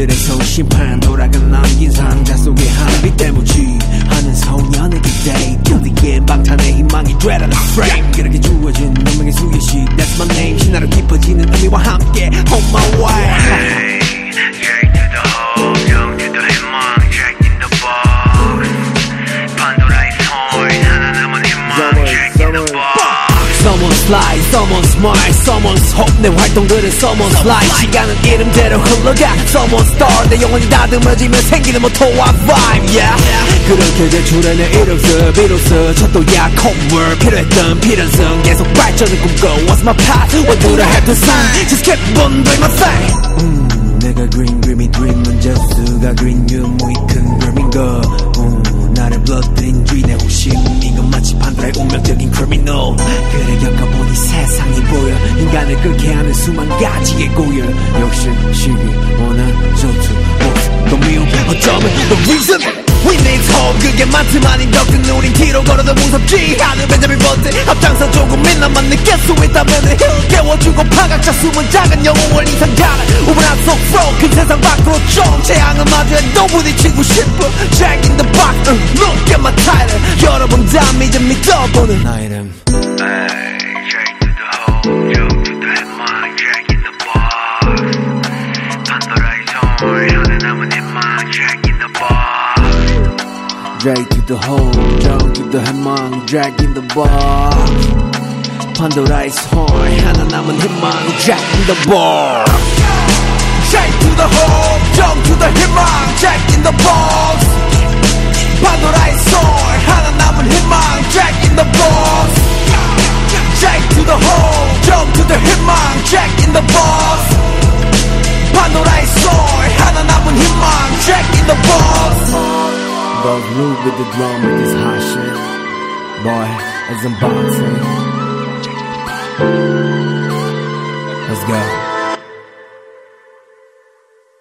하늘에서 심판 돌아간 남긴 상자 속의 한빛 때묻이 하는 소년의 그대 견디기엔 방탄의 희망이 되라 나 frame. 그렇게 주어진 운명의 수여식 That's my name. 신화로 깊어지는 의미와 함께 Someone's life, someone's smile, someone's hope 내 활동들은 someone's life 시간은 이름대로 흘러가 Someone's star 내 영혼이 다듬어지면 생기는 모토와 vibe yeah 그렇게 제출해내 이력서 비로소 첫도야 콧물 필요했던 필연성 계속 발전을 꿈꿔 What's my path? What do I have to sign? Just keep on doing my thing 음, 내가 green dreamy dream 문제수가 green 유무이 큰 dream인가 음, 나를 불러들인 주인의 호심 이건 마치 판도라의 운명적인 criminal 그래 겪어보니 세상이 인간을 끓게 하는 수만 가지의 고열. 욕심 시기 원한 전투 목숨도 미움 어쩌면 the reason. We need hope. 그게 많지만 인덕은 우린 뒤로 걸어도 무섭지 않은 벤자민 버튼 앞장서 조금 민남만 느낄 수 있다면 힐 깨워주고 파각자 숨은 작은 영웅을 이상가는 우물한 속으로 큰 세상 밖으로 좀 재앙을 마주해도 부딪히고 싶어. Jack in the box. uh, Look at my title 여러분 다 믿음 믿어보는 나 이름 J to the hole, down to the 해망, drag in the box. 판도라의 손, 하나 남은 희망, jack in the box. J to the hole, down to the 희망, jack in the box. 판도라의 손, 하나 남은 희망, jack in the box. J to the hole, down to the 희망, Those move with the drum with this hot shit. Boy, it's go.